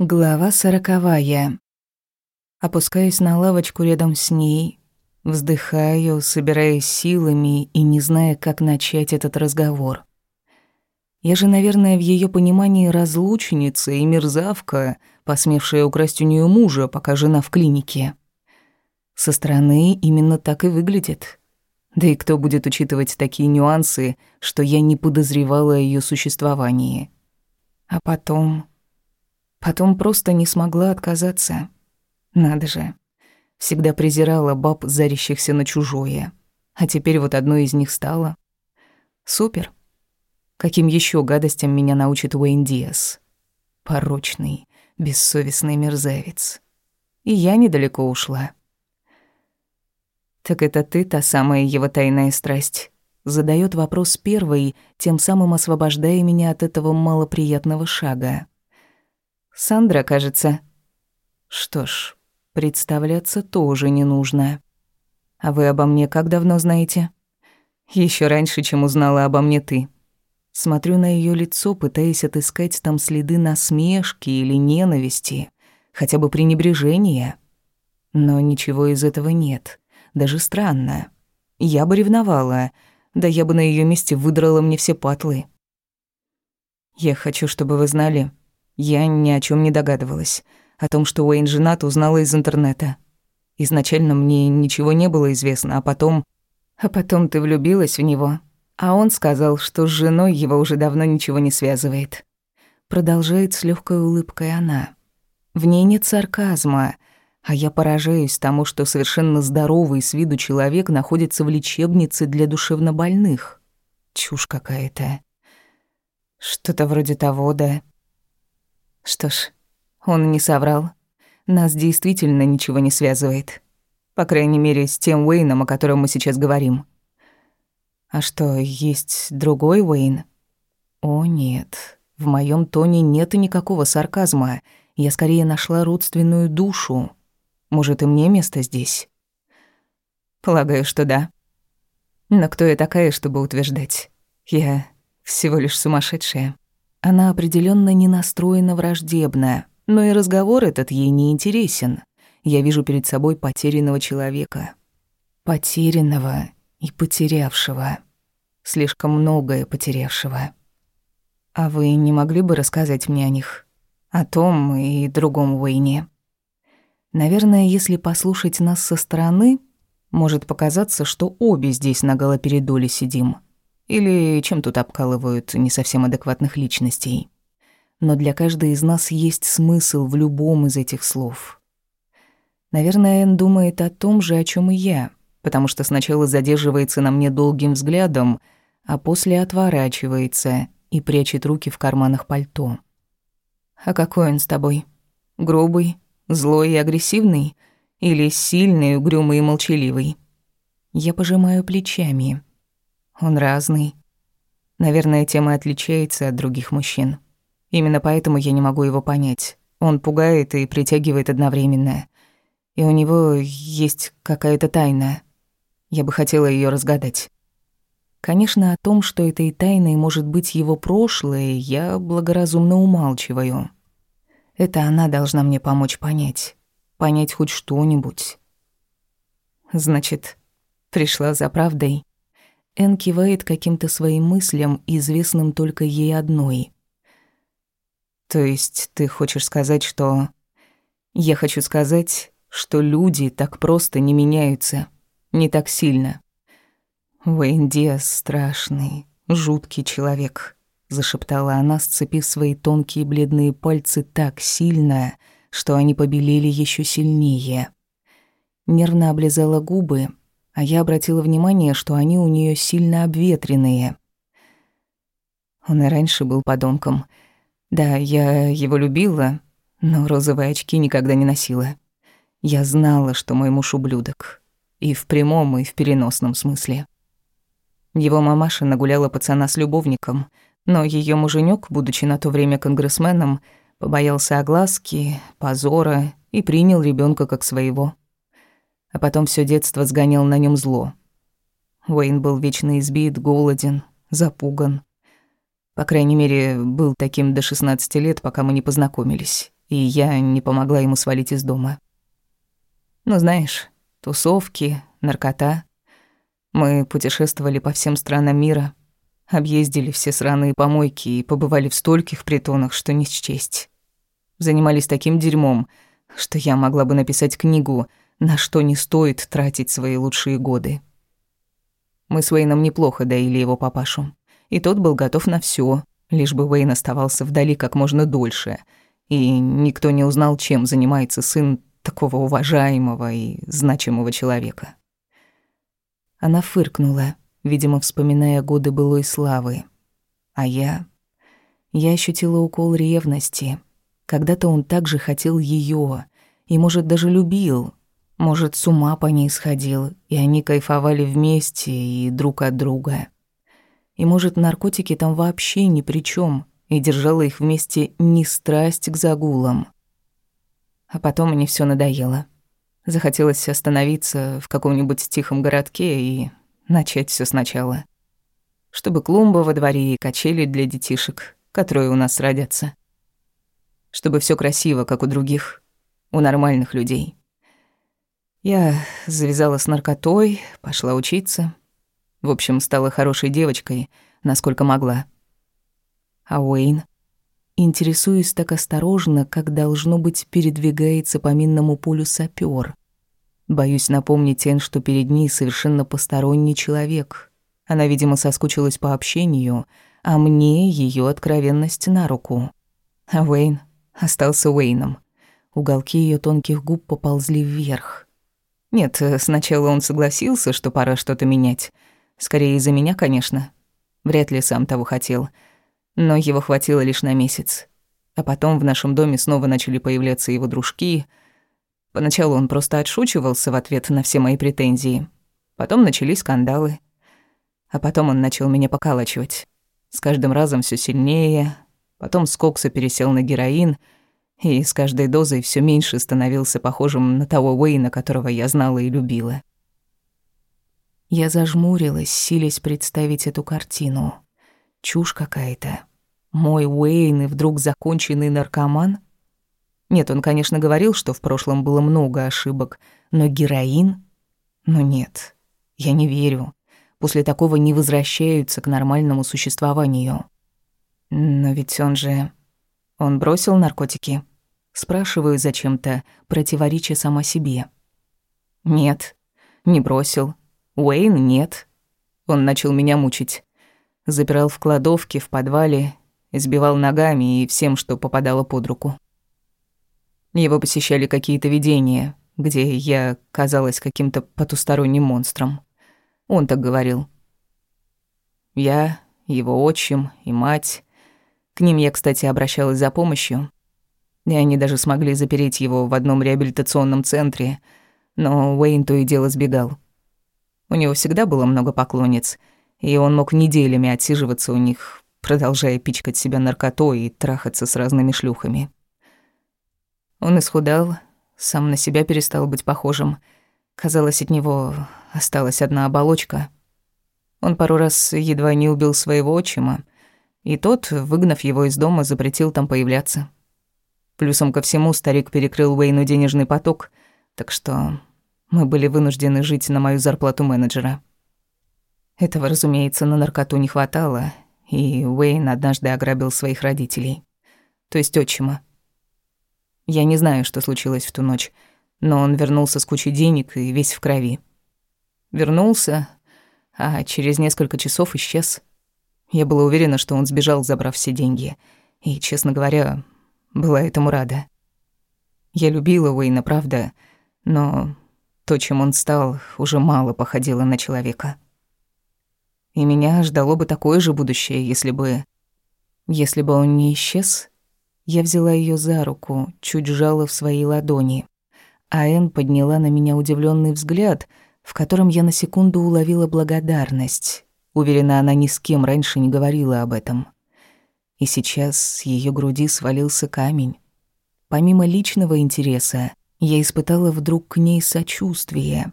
Глава сороковая. Опускаюсь на лавочку рядом с ней, вздыхаю, собираясь силами и не зная, как начать этот разговор. Я же, наверное, в ее понимании разлучница и мерзавка, посмевшая украсть у нее мужа, пока жена в клинике. Со стороны именно так и выглядит. Да и кто будет учитывать такие нюансы, что я не подозревала о её существовании. А потом Потом просто не смогла отказаться. Надо же. Всегда презирала баб, зарящихся на чужое. А теперь вот одной из них стала. Супер. Каким еще гадостям меня научит Уэйн Диас? Порочный, бессовестный мерзавец. И я недалеко ушла. «Так это ты та самая его тайная страсть?» Задает вопрос первый, тем самым освобождая меня от этого малоприятного шага. Сандра, кажется. Что ж, представляться тоже не нужно. А вы обо мне как давно знаете? Еще раньше, чем узнала обо мне ты. Смотрю на ее лицо, пытаясь отыскать там следы насмешки или ненависти, хотя бы пренебрежения. Но ничего из этого нет. Даже странно. Я бы ревновала, да я бы на ее месте выдрала мне все патлы. Я хочу, чтобы вы знали, я ни о чем не догадывалась. О том, что Уэйн женат, узнала из интернета. Изначально мне ничего не было известно, а потом... А потом ты влюбилась в него. А он сказал, что с женой его уже давно ничего не связывает. Продолжает с легкой улыбкой она. В ней нет сарказма, а я поражаюсь тому, что совершенно здоровый с виду человек находится в лечебнице для душевнобольных. Чушь какая-то. Что-то вроде того, да. Что ж, он не соврал. Нас действительно ничего не связывает. По крайней мере, с тем Уэйном, о котором мы сейчас говорим. А что, есть другой Уэйн? О, нет. В моем тоне нет и никакого сарказма. Я скорее нашла родственную душу. Может, и мне место здесь? Полагаю, что да. Но кто я такая, чтобы утверждать? Я всего лишь сумасшедшая. Она определенно не настроена враждебно, но и разговор этот ей не интересен. Я вижу перед собой потерянного человека. Потерянного и потерявшего. Слишком многое потерявшего. А вы не могли бы рассказать мне о них? О том и другом Уэйне? Наверное, если послушать нас со стороны, может показаться, что обе здесь на галоперидоле сидим — или чем тут обкалывают не совсем адекватных личностей. Но для каждой из нас есть смысл в любом из этих слов. Наверное, Энн думает о том же, о чем и я, потому что сначала задерживается на мне долгим взглядом, а после отворачивается и прячет руки в карманах пальто. «А какой он с тобой? Грубый, злой и агрессивный? Или сильный, угрюмый и молчаливый?» Я пожимаю плечами. Он разный. Наверное, тем и отличается от других мужчин. Именно поэтому я не могу его понять. Он пугает и притягивает одновременно. И у него есть какая-то тайна. Я бы хотела ее разгадать. Конечно, о том, что этой тайной может быть его прошлое, я благоразумно умалчиваю. Это она должна мне помочь понять. Понять хоть что-нибудь. Значит, пришла за правдой. Эн кивает каким-то своим мыслям, известным только ей одной. «То есть ты хочешь сказать, что...» «Я хочу сказать, что люди так просто не меняются, не так сильно». «Уэйн Диас страшный, жуткий человек», — зашептала она, сцепив свои тонкие бледные пальцы так сильно, что они побелели еще сильнее. Нервно облизала губы, а я обратила внимание, что они у нее сильно обветренные. Он и раньше был подонком. Да, я его любила, но розовые очки никогда не носила. Я знала, что мой муж ублюдок. И в прямом, и в переносном смысле. Его мамаша нагуляла пацана с любовником, но ее муженек, будучи на то время конгрессменом, побоялся огласки, позора и принял ребенка как своего а потом все детство сгонял на нем зло. Уэйн был вечно избит, голоден, запуган. По крайней мере, был таким до 16 лет, пока мы не познакомились. и я не помогла ему свалить из дома. Ну, знаешь, тусовки, наркота. Мы путешествовали по всем странам мира, объездили все сраные помойки и побывали в стольких притонах, что не счесть. Занимались таким дерьмом, что я могла бы написать книгу, на что не стоит тратить свои лучшие годы. Мы с Уэйном неплохо доили его папашу, и тот был готов на все, лишь бы Уэйн оставался вдали как можно дольше, и никто не узнал, чем занимается сын такого уважаемого и значимого человека. Она фыркнула, видимо, вспоминая годы былой славы. А я... Я ощутила укол ревности. Когда-то он также хотел ее и, может, даже любил. Может, с ума по ней сходил, и они кайфовали вместе и друг от друга. И, может, наркотики там вообще ни при чем, и держала их вместе не страсть к загулам. А потом мне все надоело. Захотелось остановиться в каком-нибудь тихом городке и начать все сначала. Чтобы клумба во дворе и качели для детишек, которые у нас родятся. Чтобы все красиво, как у других, у нормальных людей. Я завязала с наркотой, пошла учиться. В общем, стала хорошей девочкой, насколько могла. А Уэйн? Интересуюсь так осторожно, как должно быть передвигается по минному полю сапёр. Боюсь напомнить Энн, что перед ней совершенно посторонний человек. Она, видимо, соскучилась по общению, а мне ее откровенность на руку. А Уэйн остался Уэйном. Уголки ее тонких губ поползли вверх. Нет, сначала он согласился, что пора что-то менять. Скорее из-за меня, конечно. Вряд ли сам того хотел — но его хватило лишь на месяц. А потом в нашем доме снова начали появляться его дружки. Поначалу он просто отшучивался в ответ на все мои претензии. Потом начались скандалы. А потом он начал меня покалачивать. С каждым разом все сильнее. Потом с кокса пересел на героин. И с каждой дозой все меньше становился похожим на того Уэйна, которого я знала и любила. Я зажмурилась, силясь представить эту картину. Чушь какая-то. Мой Уэйн и вдруг законченный наркоман? Нет, он, конечно, говорил, что в прошлом было много ошибок, но героин? Ну нет, я не верю. После такого не возвращаются к нормальному существованию. Но ведь он же... Он бросил наркотики? Спрашиваю зачем-то, противореча сама себе. Нет, не бросил. Уэйн нет. Он начал меня мучить. Запирал в кладовке, в подвале избивал ногами и всем, что попадало под руку. Его посещали какие-то видения, где я казалась каким-то потусторонним монстром. Он так говорил. Я, его отчим и мать. К ним я, кстати, обращалась за помощью. И они даже смогли запереть его в одном реабилитационном центре, но Уэйн то и дело сбегал. У него всегда было много поклонниц, и он мог неделями отсиживаться у них, продолжая пичкать себя наркотой и трахаться с разными шлюхами. Он исхудал, сам на себя перестал быть похожим. Казалось, от него осталась одна оболочка. Он пару раз едва не убил своего отчима, и тот, выгнав его из дома, запретил там появляться. Плюсом ко всему старик перекрыл Уэйну денежный поток, так что мы были вынуждены жить на мою зарплату менеджера. Этого, разумеется, на наркоту не хватало, и Уэйн однажды ограбил своих родителей. То есть отчима. Я не знаю, что случилось в ту ночь, но он вернулся с кучей денег и весь в крови. Вернулся, а через несколько часов исчез. Я была уверена, что он сбежал, забрав все деньги. И, честно говоря, была этому рада. Я любила Уэйна, правда, но то, чем он стал, уже мало походило на человека. И меня ждало бы такое же будущее, если бы... Если бы он не исчез, я взяла ее за руку, чуть сжала в своей ладони. А Энн подняла на меня удивленный взгляд, в котором я на секунду уловила благодарность. Уверена, она ни с кем раньше не говорила об этом. И сейчас с ее груди свалился камень. Помимо личного интереса, я испытала вдруг к ней сочувствие.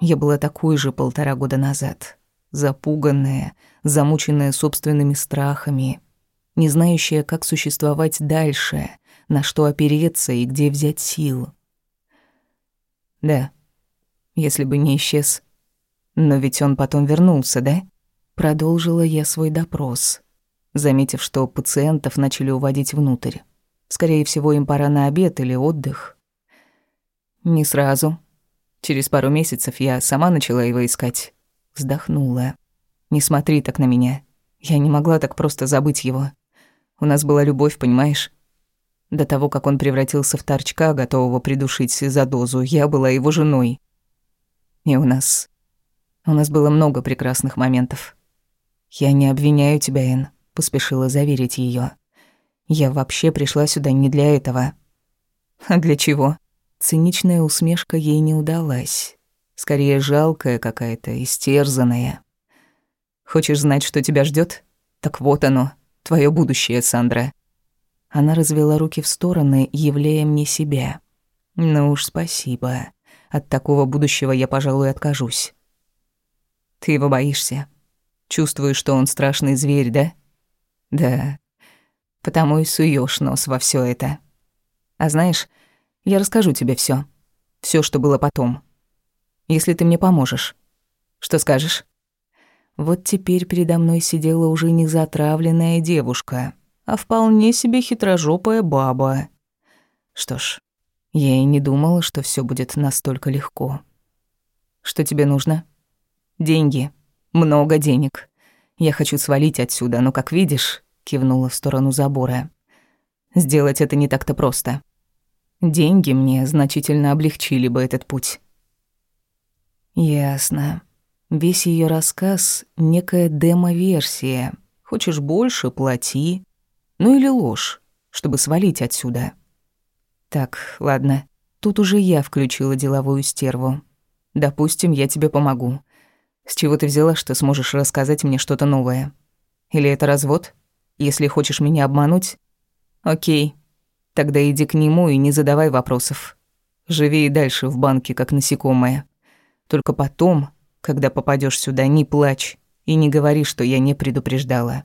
Я была такой же полтора года назад запуганная, замученная собственными страхами. не знающая, как существовать дальше, на что опереться и где взять сил. Да, если бы не исчез. Но ведь он потом вернулся, да? Продолжила я свой допрос, заметив, что пациентов начали уводить внутрь. Скорее всего, им пора на обед или отдых. Не сразу. Через пару месяцев я сама начала его искать. Вздохнула. Не смотри так на меня. Я не могла так просто забыть его. У нас была любовь, понимаешь? До того, как он превратился в торчка, готового придушить за дозу, я была его женой. И у нас... У нас было много прекрасных моментов. «Я не обвиняю тебя, Эн», — поспешила заверить ее. «Я вообще пришла сюда не для этого». «А для чего?» Циничная усмешка ей не удалась. Скорее, жалкая какая-то, истерзанная. «Хочешь знать, что тебя ждет? Так вот оно, твое будущее, Сандра». Она развела руки в стороны, являя мне себя. «Ну уж спасибо. От такого будущего я, пожалуй, откажусь». «Ты его боишься. Чувствуешь, что он страшный зверь, да?» «Да. Потому и суешь нос во все это. А знаешь, я расскажу тебе все, все, что было потом. Если ты мне поможешь. Что скажешь?» Вот теперь передо мной сидела уже не затравленная девушка, а вполне себе хитрожопая баба. Что ж, я и не думала, что все будет настолько легко. Что тебе нужно? Деньги. Много денег. Я хочу свалить отсюда, но, как видишь, кивнула в сторону забора. Сделать это не так-то просто. Деньги мне значительно облегчили бы этот путь. Ясно. Весь ее рассказ — некая демо-версия. Хочешь больше — плати. Ну или ложь, чтобы свалить отсюда. Так, ладно. Тут уже я включила деловую стерву. Допустим, я тебе помогу. С чего ты взяла, что сможешь рассказать мне что-то новое? Или это развод? Если хочешь меня обмануть? Окей. Тогда иди к нему и не задавай вопросов. Живи и дальше в банке, как насекомое. Только потом, когда попадешь сюда, не плачь и не говори, что я не предупреждала.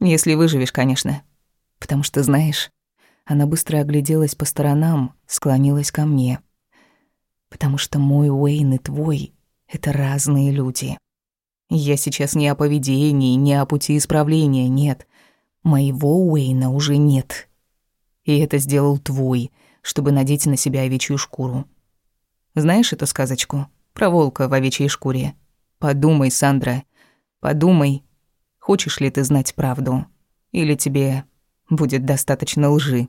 Если выживешь, конечно. Потому что, знаешь, она быстро огляделась по сторонам, склонилась ко мне. Потому что мой Уэйн и твой — это разные люди. Я сейчас не о поведении, не о пути исправления, нет. Моего Уэйна уже нет. И это сделал твой, чтобы надеть на себя овечью шкуру. Знаешь эту сказочку про волка в овечьей шкуре? Подумай, Сандра, подумай, Хочешь ли ты знать правду? Или тебе будет достаточно лжи?»